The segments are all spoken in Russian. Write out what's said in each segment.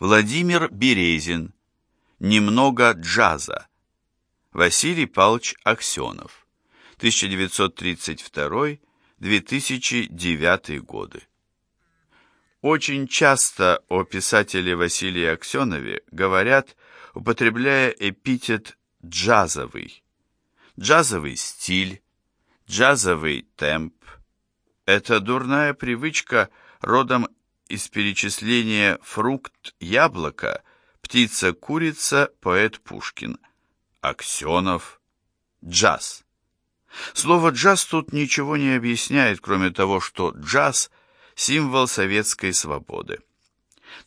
Владимир Березин. Немного джаза. Василий Павлович Аксенов. 1932-2009 годы. Очень часто о писателе Василии Аксенове говорят, употребляя эпитет «джазовый». Джазовый стиль, джазовый темп – это дурная привычка родом из перечисления фрукт, яблоко, птица, курица, поэт Пушкин, Аксенов, джаз. Слово «джаз» тут ничего не объясняет, кроме того, что джаз – символ советской свободы.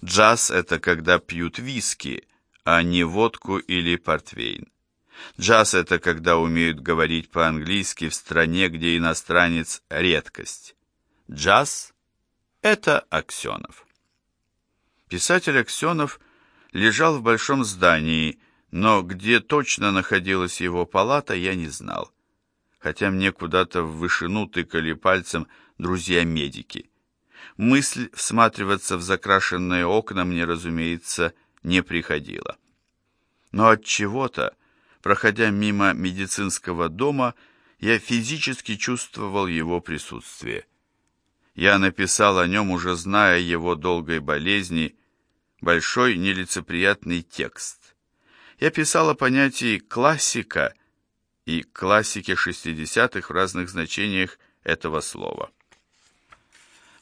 Джаз – это когда пьют виски, а не водку или портвейн. Джаз – это когда умеют говорить по-английски в стране, где иностранец – редкость. Джаз это Аксенов. Писатель Аксенов лежал в большом здании, но где точно находилась его палата, я не знал. Хотя мне куда-то в вышину тыкали пальцем друзья-медики. Мысль всматриваться в закрашенные окна мне, разумеется, не приходила. Но от чего-то, проходя мимо медицинского дома, я физически чувствовал его присутствие. Я написал о нем, уже зная его долгой болезни, большой нелицеприятный текст. Я писал о понятии «классика» и классике 60-х в разных значениях этого слова.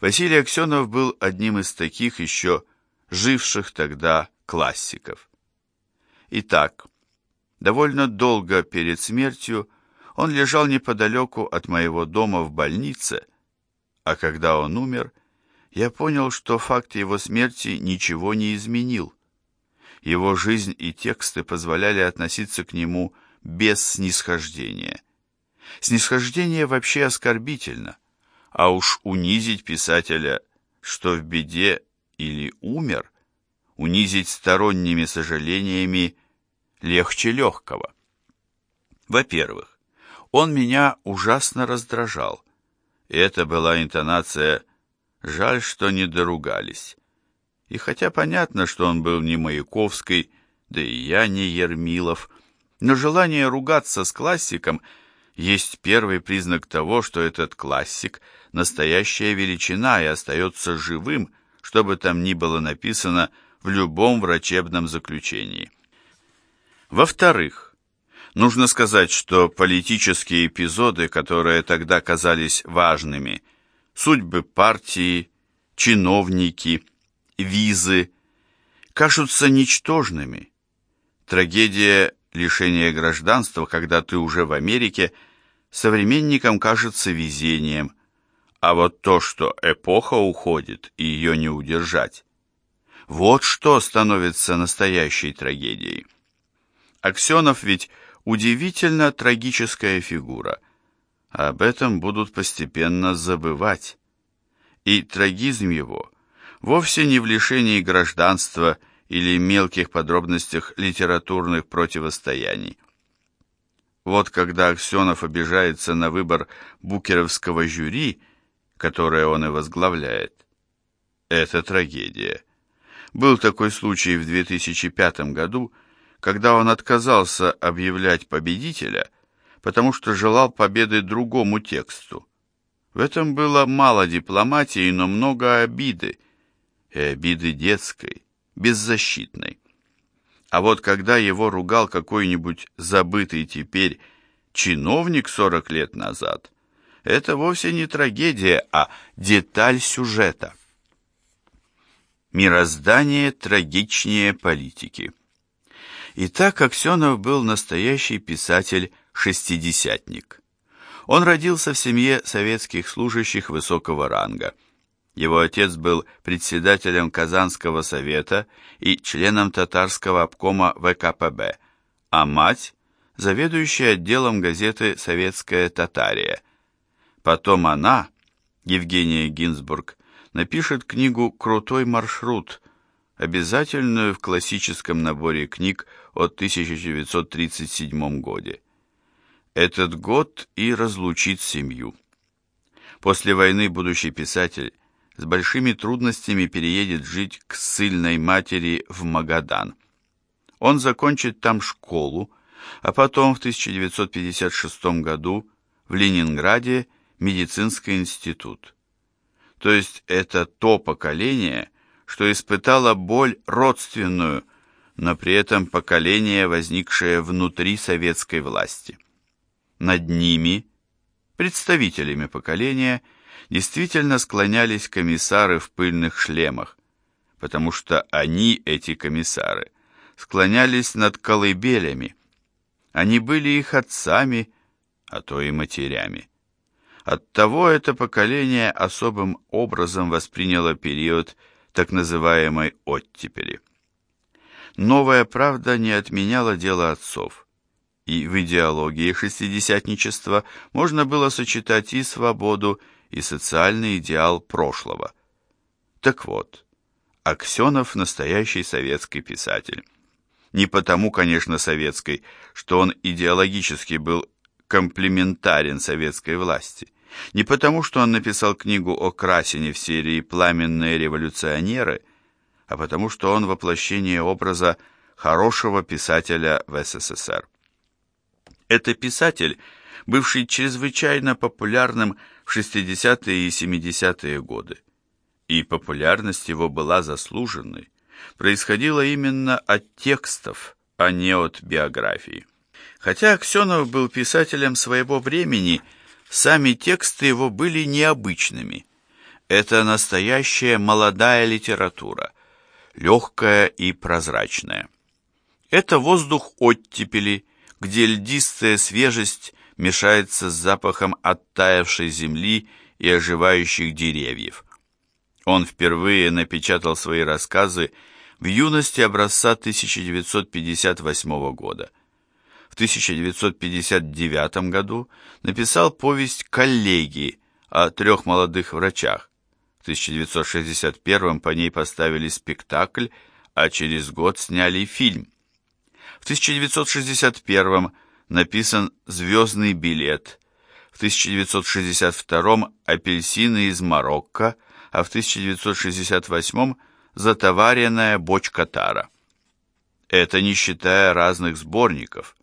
Василий Аксенов был одним из таких еще живших тогда классиков. Итак, довольно долго перед смертью он лежал неподалеку от моего дома в больнице, а когда он умер, я понял, что факт его смерти ничего не изменил. Его жизнь и тексты позволяли относиться к нему без снисхождения. Снисхождение вообще оскорбительно, а уж унизить писателя, что в беде или умер, унизить сторонними сожалениями легче легкого. Во-первых, он меня ужасно раздражал – и это была интонация «жаль, что не доругались». И хотя понятно, что он был не Маяковский, да и я не Ермилов, но желание ругаться с классиком есть первый признак того, что этот классик – настоящая величина и остается живым, что бы там ни было написано в любом врачебном заключении. Во-вторых, Нужно сказать, что политические эпизоды, которые тогда казались важными, судьбы партии, чиновники, визы, кажутся ничтожными. Трагедия лишения гражданства, когда ты уже в Америке, современникам кажется везением, а вот то, что эпоха уходит и ее не удержать, вот что становится настоящей трагедией. Аксенов ведь удивительно трагическая фигура. Об этом будут постепенно забывать. И трагизм его вовсе не в лишении гражданства или мелких подробностях литературных противостояний. Вот когда Аксенов обижается на выбор букеровского жюри, которое он и возглавляет, это трагедия. Был такой случай в 2005 году, когда он отказался объявлять победителя, потому что желал победы другому тексту. В этом было мало дипломатии, но много обиды, и обиды детской, беззащитной. А вот когда его ругал какой-нибудь забытый теперь чиновник сорок лет назад, это вовсе не трагедия, а деталь сюжета. Мироздание трагичнее политики. И так Аксенов был настоящий писатель-шестидесятник. Он родился в семье советских служащих высокого ранга. Его отец был председателем Казанского совета и членом татарского обкома ВКПБ, а мать – заведующая отделом газеты «Советская Татария». Потом она, Евгения Гинзбург, напишет книгу «Крутой маршрут», обязательную в классическом наборе книг от 1937 годе. Этот год и разлучит семью. После войны будущий писатель с большими трудностями переедет жить к ссыльной матери в Магадан. Он закончит там школу, а потом в 1956 году в Ленинграде медицинский институт. То есть это то поколение, что испытало боль родственную, но при этом поколение, возникшее внутри советской власти. Над ними, представителями поколения, действительно склонялись комиссары в пыльных шлемах, потому что они, эти комиссары, склонялись над колыбелями. Они были их отцами, а то и матерями. Оттого это поколение особым образом восприняло период так называемой оттепели. Новая правда не отменяла дело отцов, и в идеологии шестидесятничества можно было сочетать и свободу, и социальный идеал прошлого. Так вот, Аксенов настоящий советский писатель. Не потому, конечно, советской, что он идеологически был комплементарен советской власти. Не потому, что он написал книгу о Красине в серии «Пламенные революционеры», а потому, что он воплощение образа хорошего писателя в СССР. Это писатель, бывший чрезвычайно популярным в 60-е и 70-е годы. И популярность его была заслуженной, происходила именно от текстов, а не от биографии. Хотя Аксенов был писателем своего времени, сами тексты его были необычными. Это настоящая молодая литература, легкая и прозрачная. Это воздух оттепели, где льдистая свежесть мешается с запахом оттаявшей земли и оживающих деревьев. Он впервые напечатал свои рассказы в юности образца 1958 года. В 1959 году написал повесть «Коллеги» о трех молодых врачах. В 1961 по ней поставили спектакль, а через год сняли фильм. В 1961 написан «Звездный билет», в 1962 «Апельсины из Марокко», а в 1968 «Затоваренная бочка тара». Это не считая разных сборников.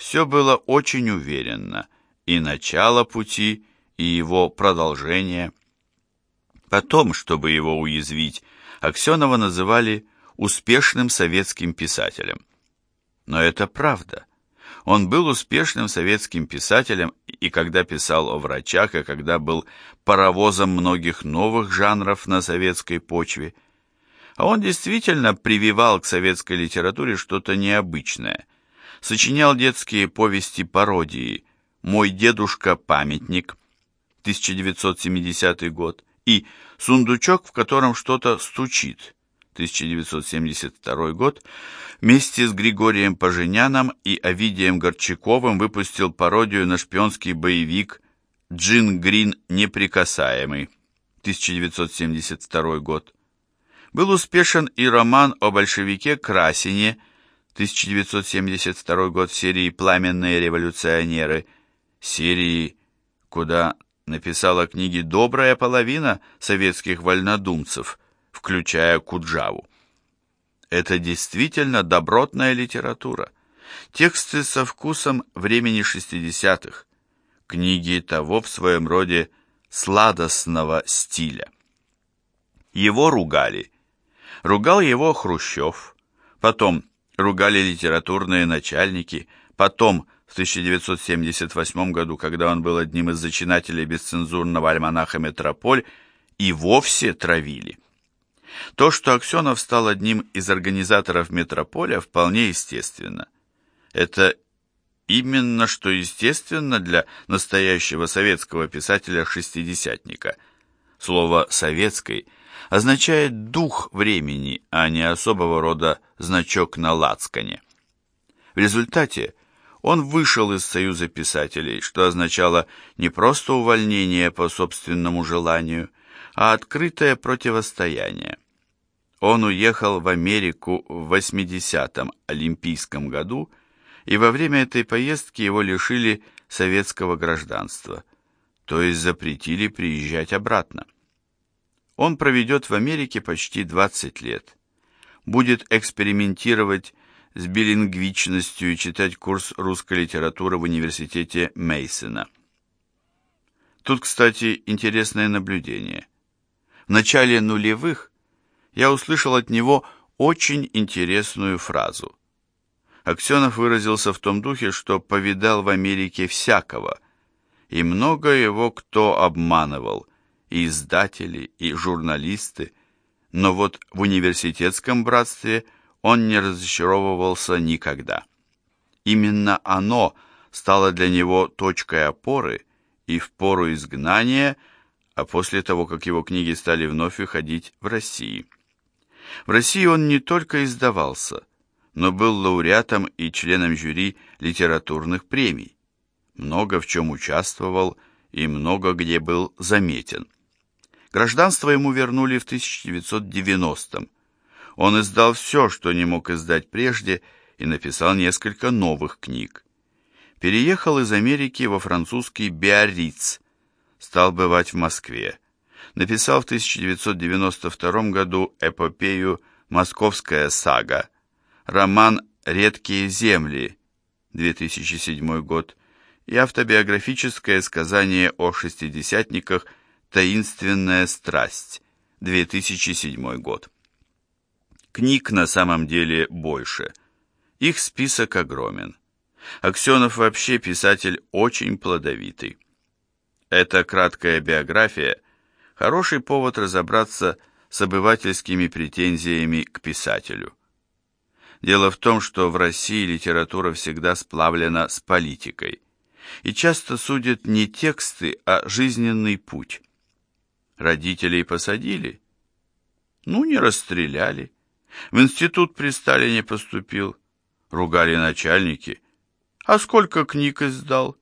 Все было очень уверенно, и начало пути, и его продолжение. Потом, чтобы его уязвить, Аксенова называли успешным советским писателем. Но это правда. Он был успешным советским писателем и когда писал о врачах, и когда был паровозом многих новых жанров на советской почве. А он действительно прививал к советской литературе что-то необычное. Сочинял детские повести-пародии «Мой дедушка-памятник» 1970 год и «Сундучок, в котором что-то стучит» 1972 год, вместе с Григорием Поженяном и Овидием Горчаковым выпустил пародию на шпионский боевик «Джин Грин неприкасаемый» 1972 год. Был успешен и роман о большевике Красине 1972 год серии «Пламенные революционеры», серии, куда написала книги добрая половина советских вольнодумцев – включая Куджаву. Это действительно добротная литература. Тексты со вкусом времени 60-х. Книги того в своем роде сладостного стиля. Его ругали. Ругал его Хрущев, потом ругали литературные начальники, потом в 1978 году, когда он был одним из зачинателей бесцензурного альманаха «Метрополь», и вовсе травили. То, что Аксенов стал одним из организаторов «Метрополя», вполне естественно. Это именно что естественно для настоящего советского писателя-шестидесятника. Слово «советский» означает дух времени, а не особого рода значок на лацкане. В результате он вышел из Союза писателей, что означало не просто увольнение по собственному желанию, а открытое противостояние. Он уехал в Америку в 80-м Олимпийском году, и во время этой поездки его лишили советского гражданства, то есть запретили приезжать обратно. Он проведет в Америке почти 20 лет. Будет экспериментировать с билингвичностью и читать курс русской литературы в университете Мейсона. Тут, кстати, интересное наблюдение. В начале нулевых я услышал от него очень интересную фразу. Аксенов выразился в том духе, что повидал в Америке всякого, и много его кто обманывал, и издатели, и журналисты, но вот в университетском братстве он не разочаровывался никогда. Именно оно стало для него точкой опоры и в пору изгнания, а после того, как его книги стали вновь выходить в России. В России он не только издавался, но был лауреатом и членом жюри литературных премий. Много в чем участвовал и много где был заметен. Гражданство ему вернули в 1990-м. Он издал все, что не мог издать прежде, и написал несколько новых книг. Переехал из Америки во французский Биарриц, стал бывать в Москве. Написал в 1992 году эпопею «Московская сага», роман «Редкие земли» 2007 год и автобиографическое сказание о шестидесятниках «Таинственная страсть» 2007 год. Книг на самом деле больше. Их список огромен. Аксенов вообще писатель очень плодовитый. Эта краткая биография – хороший повод разобраться с обывательскими претензиями к писателю. Дело в том, что в России литература всегда сплавлена с политикой и часто судят не тексты, а жизненный путь. Родителей посадили? Ну, не расстреляли. В институт при Сталине поступил. Ругали начальники. А сколько книг издал?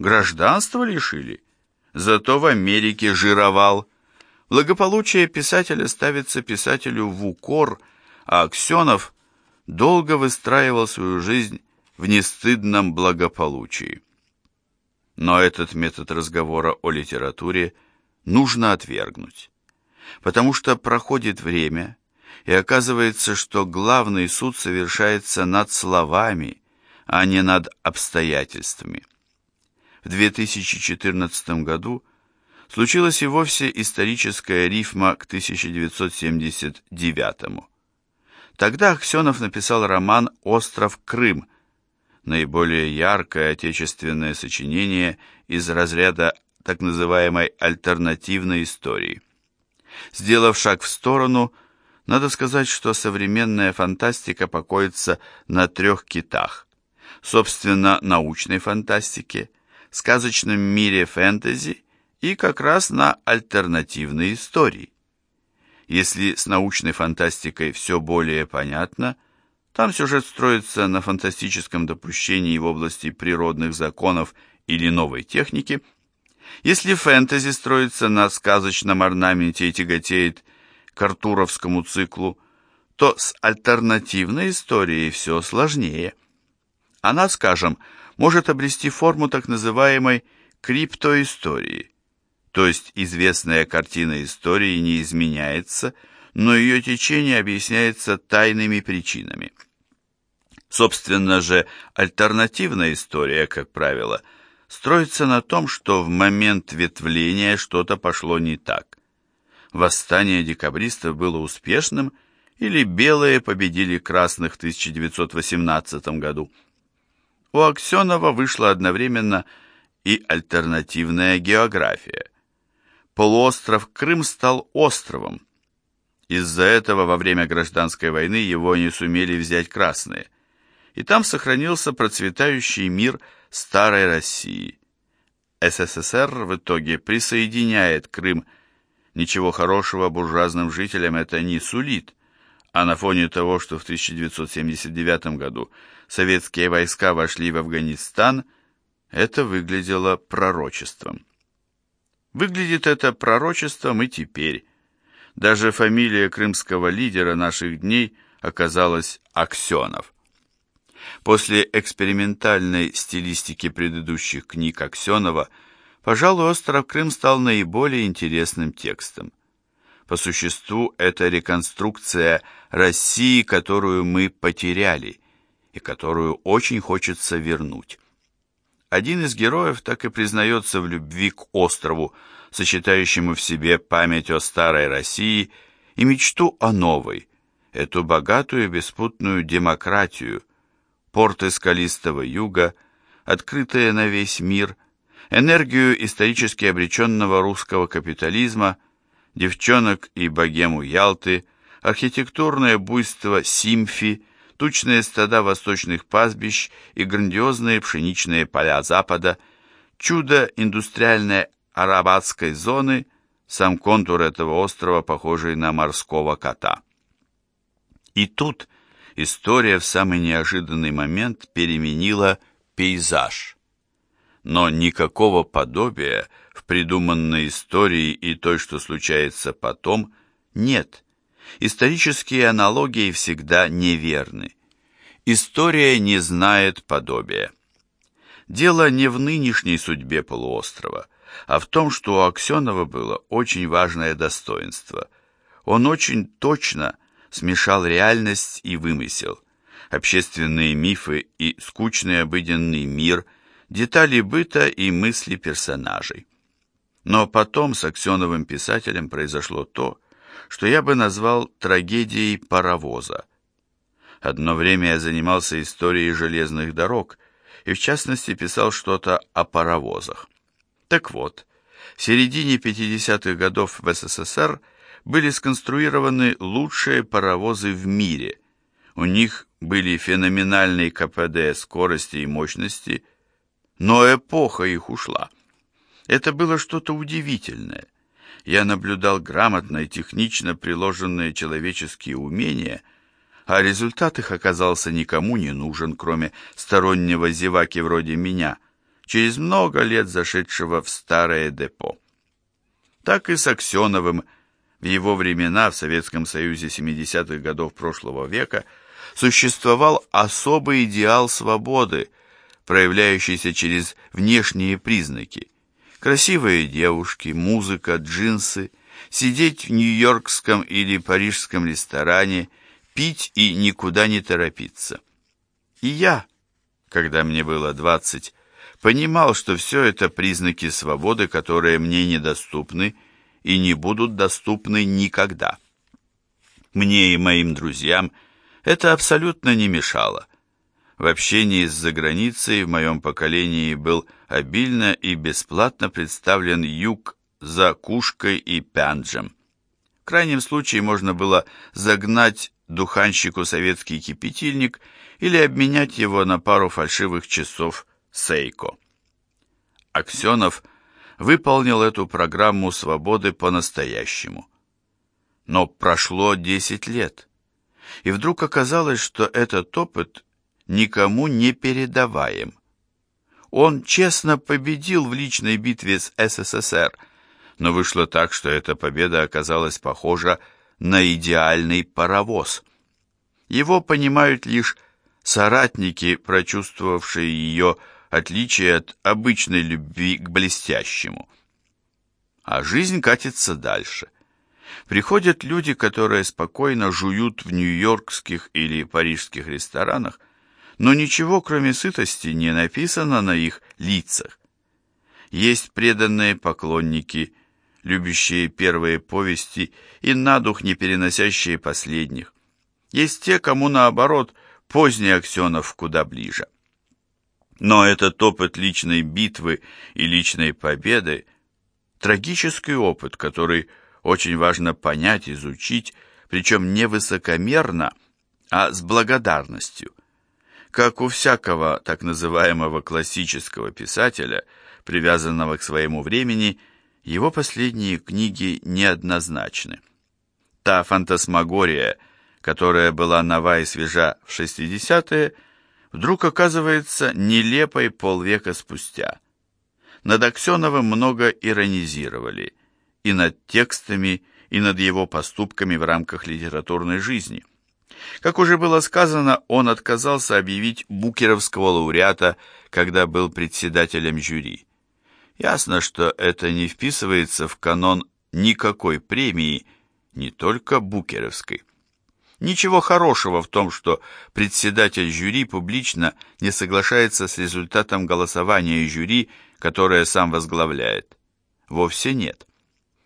Гражданство лишили? Зато в Америке жировал. Благополучие писателя ставится писателю в укор, а Аксенов – долго выстраивал свою жизнь в нестыдном благополучии. Но этот метод разговора о литературе нужно отвергнуть, потому что проходит время, и оказывается, что главный суд совершается над словами, а не над обстоятельствами. В 2014 году случилась и вовсе историческая рифма к 1979 году. Тогда Аксенов написал роман «Остров Крым», наиболее яркое отечественное сочинение из разряда так называемой альтернативной истории. Сделав шаг в сторону, надо сказать, что современная фантастика покоится на трех китах. Собственно, научной фантастике, сказочном мире фэнтези и как раз на альтернативной истории. Если с научной фантастикой все более понятно, там сюжет строится на фантастическом допущении в области природных законов или новой техники. Если фэнтези строится на сказочном орнаменте и тяготеет к артуровскому циклу, то с альтернативной историей все сложнее. Она, скажем, может обрести форму так называемой криптоистории – то есть известная картина истории не изменяется, но ее течение объясняется тайными причинами. Собственно же, альтернативная история, как правило, строится на том, что в момент ветвления что-то пошло не так. Восстание декабристов было успешным, или белые победили красных в 1918 году. У Аксенова вышла одновременно и альтернативная география полуостров Крым стал островом. Из-за этого во время гражданской войны его не сумели взять красные. И там сохранился процветающий мир старой России. СССР в итоге присоединяет Крым. Ничего хорошего буржуазным жителям это не сулит. А на фоне того, что в 1979 году советские войска вошли в Афганистан, это выглядело пророчеством. Выглядит это пророчеством и теперь. Даже фамилия крымского лидера наших дней оказалась Аксенов. После экспериментальной стилистики предыдущих книг Аксенова, пожалуй, «Остров Крым» стал наиболее интересным текстом. По существу это реконструкция России, которую мы потеряли и которую очень хочется вернуть. Один из героев так и признается в любви к острову, сочетающему в себе память о старой России и мечту о новой, эту богатую беспутную демократию, порты скалистого юга, открытые на весь мир, энергию исторически обреченного русского капитализма, девчонок и богему Ялты, архитектурное буйство Симфи, тучные стада восточных пастбищ и грандиозные пшеничные поля Запада, чудо индустриальной арабатской зоны, сам контур этого острова, похожий на морского кота. И тут история в самый неожиданный момент переменила пейзаж. Но никакого подобия в придуманной истории и той, что случается потом, нет. Исторические аналогии всегда неверны. История не знает подобия. Дело не в нынешней судьбе полуострова, а в том, что у Аксенова было очень важное достоинство. Он очень точно смешал реальность и вымысел, общественные мифы и скучный обыденный мир, детали быта и мысли персонажей. Но потом с Аксеновым писателем произошло то, что я бы назвал трагедией паровоза. Одно время я занимался историей железных дорог и в частности писал что-то о паровозах. Так вот, в середине 50-х годов в СССР были сконструированы лучшие паровозы в мире. У них были феноменальные КПД скорости и мощности, но эпоха их ушла. Это было что-то удивительное. Я наблюдал грамотно и технично приложенные человеческие умения, а результат их оказался никому не нужен, кроме стороннего зеваки вроде меня, через много лет зашедшего в старое депо. Так и с Аксеновым – в его времена в Советском Союзе 70-х годов прошлого века существовал особый идеал свободы, проявляющийся через внешние признаки. Красивые девушки, музыка, джинсы, сидеть в нью-йоркском или парижском ресторане, пить и никуда не торопиться. И я, когда мне было двадцать, понимал, что все это признаки свободы, которые мне недоступны, и не будут доступны никогда. Мне и моим друзьям это абсолютно не мешало. В общении с заграницей в моем поколении был обильно и бесплатно представлен юг за кушкой и пянджем. В крайнем случае можно было загнать духанщику советский кипятильник или обменять его на пару фальшивых часов Сейко. Аксенов выполнил эту программу свободы по-настоящему. Но прошло 10 лет, и вдруг оказалось, что этот опыт никому не передаваем. Он честно победил в личной битве с СССР, но вышло так, что эта победа оказалась похожа на идеальный паровоз. Его понимают лишь соратники, прочувствовавшие ее отличие от обычной любви к блестящему. А жизнь катится дальше. Приходят люди, которые спокойно жуют в нью-йоркских или парижских ресторанах, но ничего, кроме сытости, не написано на их лицах. Есть преданные поклонники, любящие первые повести и на дух не переносящие последних. Есть те, кому, наоборот, поздний Аксенов куда ближе. Но этот опыт личной битвы и личной победы – трагический опыт, который очень важно понять, изучить, причем не высокомерно, а с благодарностью. Как у всякого так называемого классического писателя, привязанного к своему времени, его последние книги неоднозначны. Та фантасмагория, которая была нова и свежа в 60-е – вдруг оказывается нелепой полвека спустя. Над Аксеновым много иронизировали, и над текстами, и над его поступками в рамках литературной жизни. Как уже было сказано, он отказался объявить букеровского лауреата, когда был председателем жюри. Ясно, что это не вписывается в канон никакой премии, не только букеровской. Ничего хорошего в том, что председатель жюри публично не соглашается с результатом голосования жюри, которое сам возглавляет. Вовсе нет.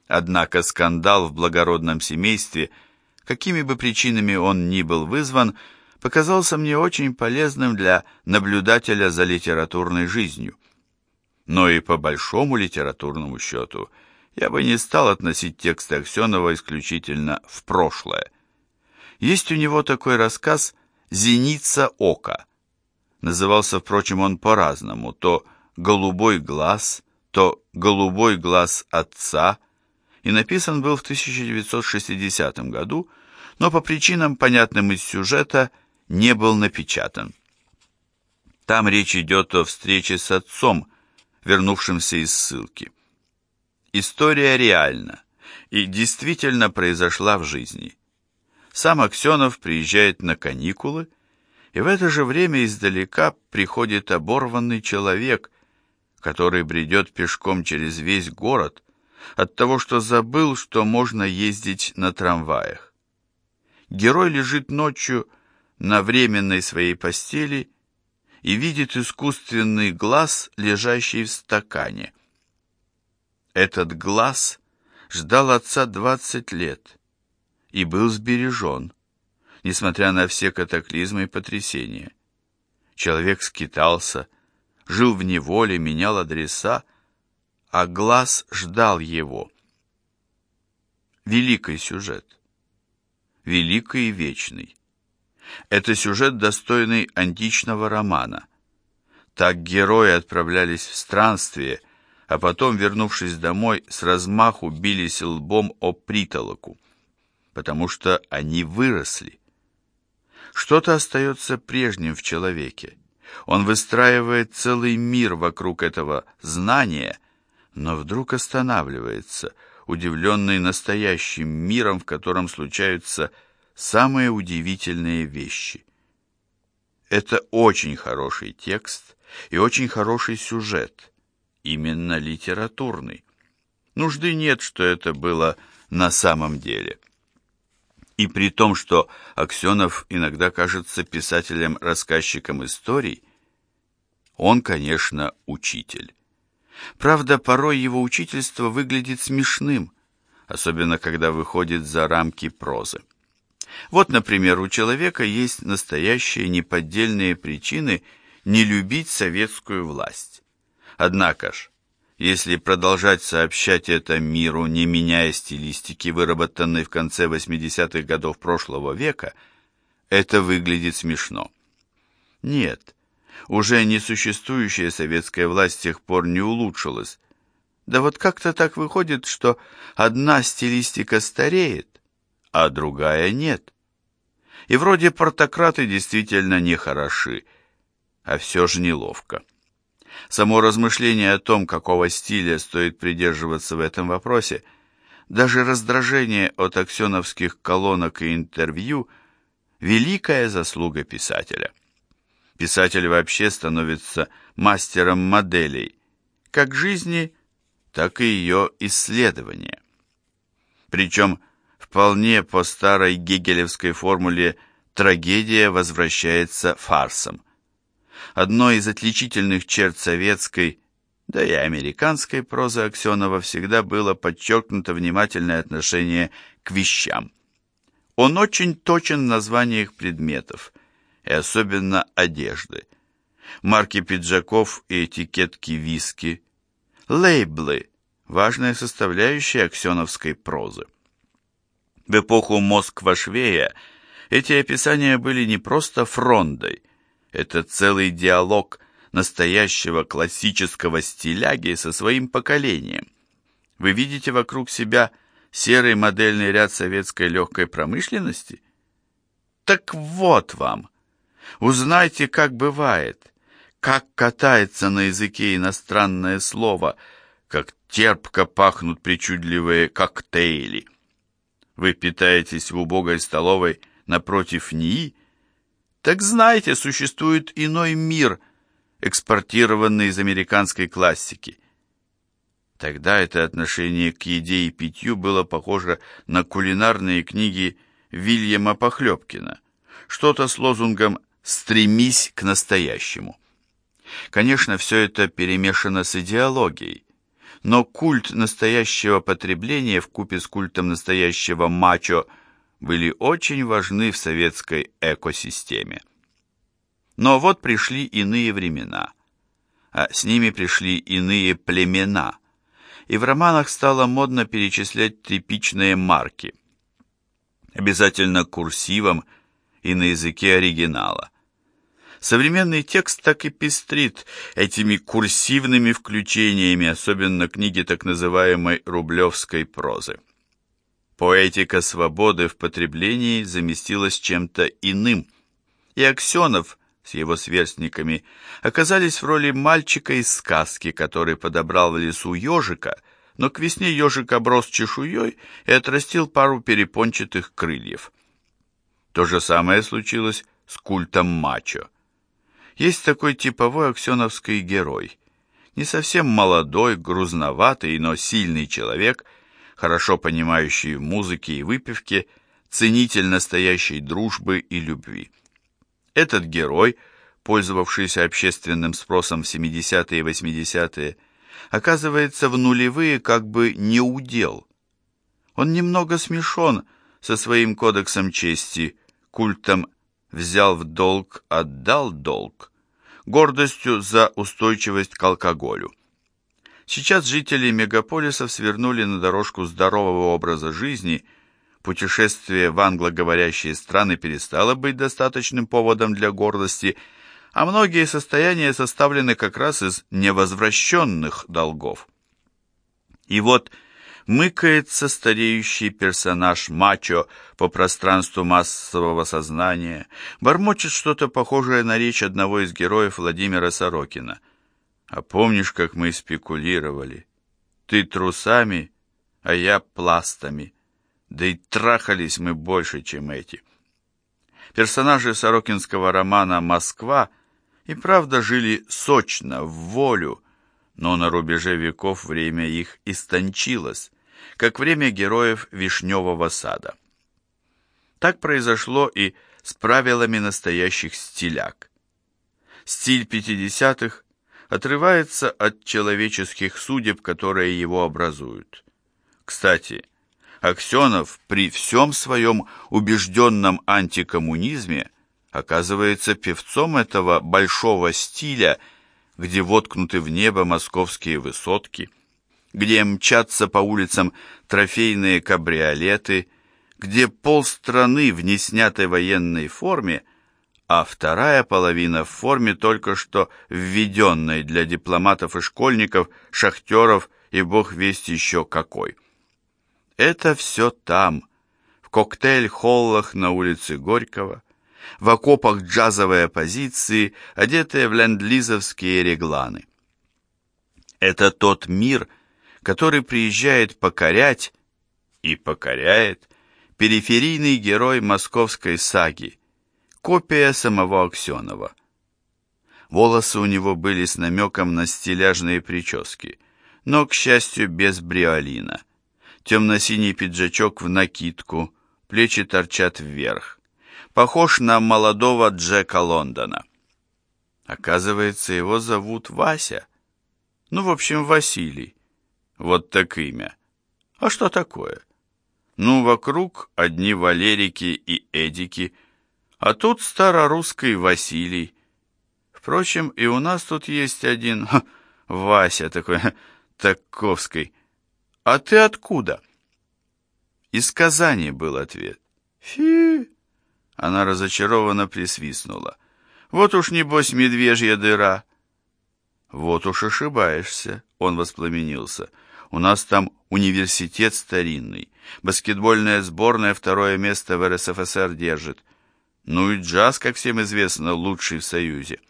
Однако скандал в благородном семействе, какими бы причинами он ни был вызван, показался мне очень полезным для наблюдателя за литературной жизнью. Но и по большому литературному счету я бы не стал относить тексты Аксенова исключительно в прошлое. Есть у него такой рассказ «Зеница ока». Назывался, впрочем, он по-разному, то «Голубой глаз», то «Голубой глаз отца», и написан был в 1960 году, но по причинам, понятным из сюжета, не был напечатан. Там речь идет о встрече с отцом, вернувшимся из ссылки. История реальна и действительно произошла в жизни. Сам Аксенов приезжает на каникулы, и в это же время издалека приходит оборванный человек, который бредет пешком через весь город от того, что забыл, что можно ездить на трамваях. Герой лежит ночью на временной своей постели и видит искусственный глаз, лежащий в стакане. Этот глаз ждал отца двадцать лет и был сбережен, несмотря на все катаклизмы и потрясения. Человек скитался, жил в неволе, менял адреса, а глаз ждал его. Великий сюжет. Великий и вечный. Это сюжет, достойный античного романа. Так герои отправлялись в странствие, а потом, вернувшись домой, с размаху бились лбом о притолоку потому что они выросли. Что-то остается прежним в человеке. Он выстраивает целый мир вокруг этого знания, но вдруг останавливается, удивленный настоящим миром, в котором случаются самые удивительные вещи. Это очень хороший текст и очень хороший сюжет, именно литературный. Нужды нет, что это было на самом деле. И при том, что Аксенов иногда кажется писателем-рассказчиком историй, он, конечно, учитель. Правда, порой его учительство выглядит смешным, особенно когда выходит за рамки прозы. Вот, например, у человека есть настоящие неподдельные причины не любить советскую власть. Однако ж, если продолжать сообщать это миру, не меняя стилистики, выработанной в конце 80-х годов прошлого века, это выглядит смешно. Нет, уже не существующая советская власть с тех пор не улучшилась. Да вот как-то так выходит, что одна стилистика стареет, а другая нет. И вроде портократы действительно не хороши, а все же неловко. Само размышление о том, какого стиля стоит придерживаться в этом вопросе, даже раздражение от аксеновских колонок и интервью – великая заслуга писателя. Писатель вообще становится мастером моделей, как жизни, так и ее исследования. Причем вполне по старой гегелевской формуле трагедия возвращается фарсом. Одной из отличительных черт советской, да и американской прозы Аксенова всегда было подчеркнуто внимательное отношение к вещам. Он очень точен в названиях предметов, и особенно одежды. Марки пиджаков и этикетки виски. Лейблы – важная составляющая аксеновской прозы. В эпоху Москва-Швея эти описания были не просто фрондой – это целый диалог настоящего классического стиляги со своим поколением. Вы видите вокруг себя серый модельный ряд советской легкой промышленности? Так вот вам. Узнайте, как бывает, как катается на языке иностранное слово, как терпко пахнут причудливые коктейли. Вы питаетесь в убогой столовой напротив НИИ, так знаете, существует иной мир, экспортированный из американской классики. Тогда это отношение к еде и питью было похоже на кулинарные книги Вильяма Похлебкина, что-то с лозунгом «стремись к настоящему». Конечно, все это перемешано с идеологией, но культ настоящего потребления в купе с культом настоящего мачо были очень важны в советской экосистеме. Но вот пришли иные времена, а с ними пришли иные племена, и в романах стало модно перечислять типичные марки, обязательно курсивом и на языке оригинала. Современный текст так и пестрит этими курсивными включениями, особенно книги так называемой рублевской прозы. Поэтика свободы в потреблении заместилась чем-то иным, и Аксенов с его сверстниками оказались в роли мальчика из сказки, который подобрал в лесу ежика, но к весне ежик оброс чешуей и отрастил пару перепончатых крыльев. То же самое случилось с культом мачо. Есть такой типовой аксеновский герой. Не совсем молодой, грузноватый, но сильный человек, хорошо понимающий в музыке и выпивке, ценитель настоящей дружбы и любви. Этот герой, пользовавшийся общественным спросом в 70-е и 80-е, оказывается в нулевые как бы не удел. Он немного смешон со своим кодексом чести, культом взял в долг, отдал долг, гордостью за устойчивость к алкоголю. Сейчас жители мегаполисов свернули на дорожку здорового образа жизни, путешествие в англоговорящие страны перестало быть достаточным поводом для гордости, а многие состояния составлены как раз из невозвращенных долгов. И вот мыкается стареющий персонаж мачо по пространству массового сознания, бормочет что-то похожее на речь одного из героев Владимира Сорокина. «А помнишь, как мы спекулировали? Ты трусами, а я пластами. Да и трахались мы больше, чем эти». Персонажи сорокинского романа «Москва» и правда жили сочно, в волю, но на рубеже веков время их истончилось, как время героев Вишневого сада. Так произошло и с правилами настоящих стиляк. Стиль 50-х отрывается от человеческих судеб, которые его образуют. Кстати, Аксенов при всем своем убежденном антикоммунизме оказывается певцом этого большого стиля, где воткнуты в небо московские высотки – где мчатся по улицам трофейные кабриолеты, где полстраны в неснятой военной форме, а вторая половина в форме только что введенной для дипломатов и школьников, шахтеров и бог весть еще какой. Это все там, в коктейль-холлах на улице Горького, в окопах джазовой оппозиции, одетые в ленд-лизовские регланы. Это тот мир, который приезжает покорять и покоряет периферийный герой московской саги, копия самого Аксенова. Волосы у него были с намеком на стиляжные прически, но, к счастью, без бриолина. Темно-синий пиджачок в накидку, плечи торчат вверх. Похож на молодого Джека Лондона. Оказывается, его зовут Вася. Ну, в общем, Василий. Вот так имя. А что такое? Ну, вокруг одни Валерики и Эдики, а тут старорусский Василий. Впрочем, и у нас тут есть один ха, Вася такой, Таковский. А ты откуда? Из Казани был ответ. Фи! Она разочарованно присвистнула. Вот уж небось медвежья дыра. Вот уж ошибаешься, он воспламенился. У нас там университет старинный. Баскетбольная сборная второе место в РСФСР держит. Ну и джаз, как всем известно, лучший в Союзе.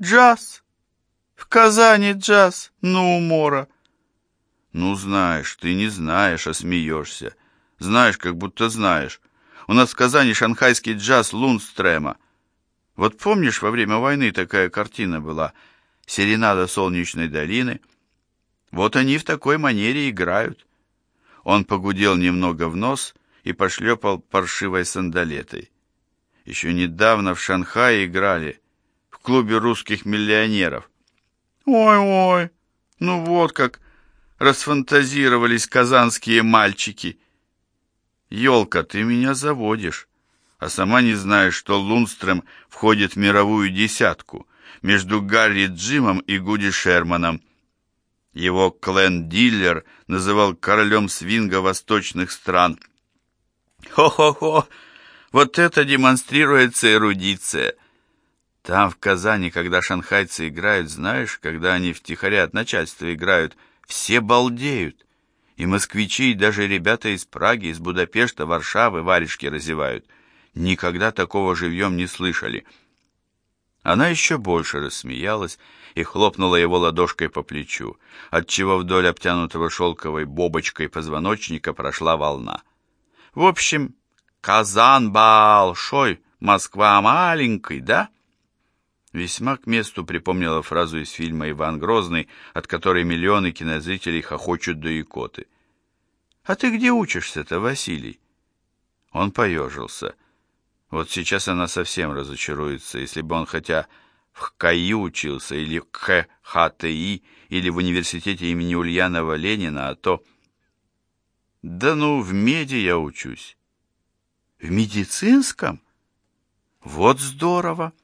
Джаз? В Казани джаз? Ну, умора. Ну, знаешь, ты не знаешь, а смеешься. Знаешь, как будто знаешь. У нас в Казани шанхайский джаз Лундстрема. Вот помнишь, во время войны такая картина была «Серенада солнечной долины»? Вот они в такой манере играют. Он погудел немного в нос и пошлепал паршивой сандалетой. Еще недавно в Шанхае играли, в клубе русских миллионеров. Ой-ой, ну вот как расфантазировались казанские мальчики. Ёлка, ты меня заводишь, а сама не знаешь, что Лунстрем входит в мировую десятку между Гарри Джимом и Гуди Шерманом. Его Клен-диллер называл королем свинга восточных стран. Хо-хо-хо! Вот это демонстрируется эрудиция. Там, в Казани, когда шанхайцы играют, знаешь, когда они втихаря от начальства играют, все балдеют. И москвичи, и даже ребята из Праги, из Будапешта, Варшавы варежки разевают. Никогда такого живьем не слышали. Она еще больше рассмеялась и хлопнула его ладошкой по плечу, отчего вдоль обтянутого шелковой бобочкой позвоночника прошла волна. В общем, Казан большой, Москва маленький, да? Весьма к месту припомнила фразу из фильма «Иван Грозный», от которой миллионы кинозрителей хохочут до икоты. «А ты где учишься-то, Василий?» Он поежился. Вот сейчас она совсем разочаруется, если бы он хотя в ХКИ учился, или в ХХТИ, или в университете имени Ульянова Ленина, а то... Да ну, в меди я учусь. В медицинском? Вот здорово!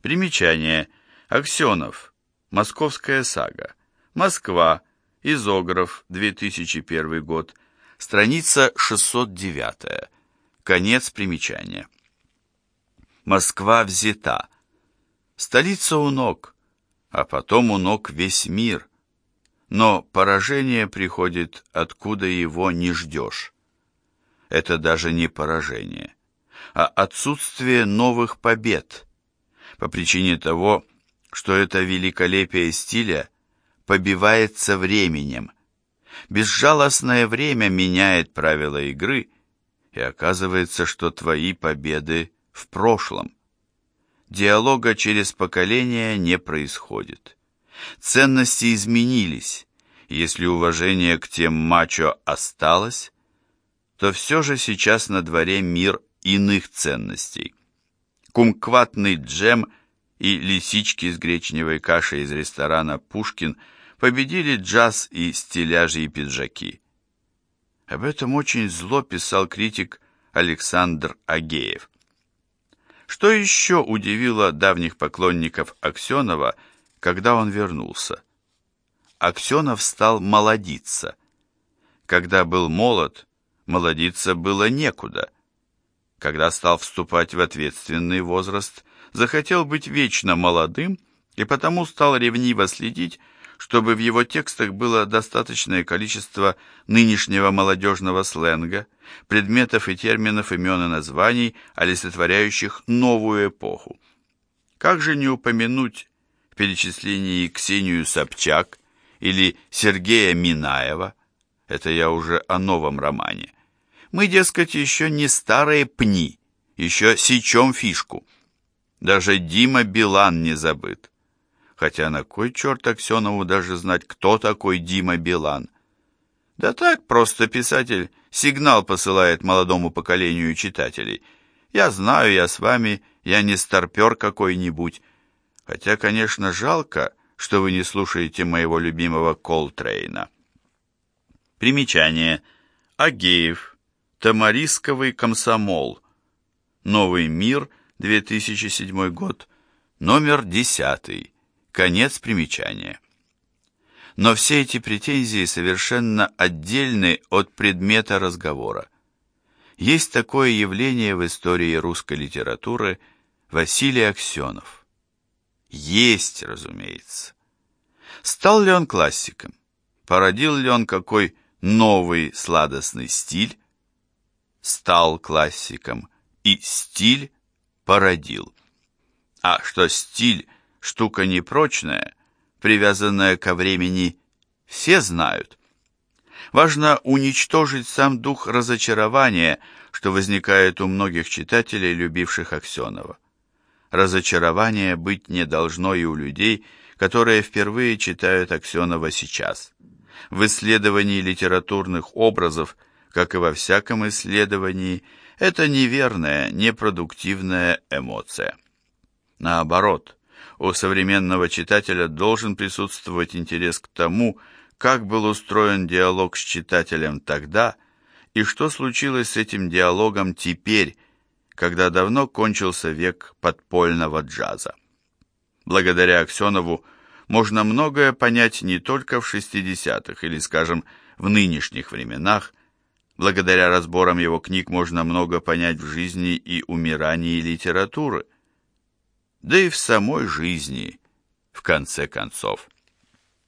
Примечание. Аксенов. Московская сага. Москва. Изограф. 2001 год. Страница 609. Конец примечания. Москва взята. Столица у ног, а потом у ног весь мир. Но поражение приходит, откуда его не ждешь. Это даже не поражение, а отсутствие новых побед – по причине того, что это великолепие стиля побивается временем. Безжалостное время меняет правила игры, и оказывается, что твои победы в прошлом. Диалога через поколения не происходит. Ценности изменились, если уважение к тем мачо осталось, то все же сейчас на дворе мир иных ценностей кумкватный джем и лисички с гречневой кашей из ресторана «Пушкин» победили джаз и стиляжьи пиджаки. Об этом очень зло писал критик Александр Агеев. Что еще удивило давних поклонников Аксенова, когда он вернулся? Аксенов стал молодиться. Когда был молод, молодиться было некуда – когда стал вступать в ответственный возраст, захотел быть вечно молодым и потому стал ревниво следить, чтобы в его текстах было достаточное количество нынешнего молодежного сленга, предметов и терминов имен и названий, олицетворяющих новую эпоху. Как же не упомянуть в перечислении Ксению Собчак или Сергея Минаева, это я уже о новом романе, мы, дескать, еще не старые пни, еще сечем фишку. Даже Дима Билан не забыт. Хотя на кой черт Аксенову даже знать, кто такой Дима Билан? Да так, просто писатель сигнал посылает молодому поколению читателей. Я знаю, я с вами, я не старпер какой-нибудь. Хотя, конечно, жалко, что вы не слушаете моего любимого Колтрейна. Примечание. Агеев. Тамарисковый комсомол. Новый мир, 2007 год. Номер 10. Конец примечания. Но все эти претензии совершенно отдельны от предмета разговора. Есть такое явление в истории русской литературы Василий Аксенов. Есть, разумеется. Стал ли он классиком? Породил ли он какой новый сладостный стиль? Стал классиком и стиль породил. А что стиль – штука непрочная, привязанная ко времени, все знают. Важно уничтожить сам дух разочарования, что возникает у многих читателей, любивших Аксенова. Разочарование быть не должно и у людей, которые впервые читают Аксенова сейчас. В исследовании литературных образов, как и во всяком исследовании, это неверная, непродуктивная эмоция. Наоборот, у современного читателя должен присутствовать интерес к тому, как был устроен диалог с читателем тогда и что случилось с этим диалогом теперь, когда давно кончился век подпольного джаза. Благодаря Аксенову можно многое понять не только в 60-х или, скажем, в нынешних временах, благодаря разборам его книг можно много понять в жизни и умирании литературы, да и в самой жизни, в конце концов.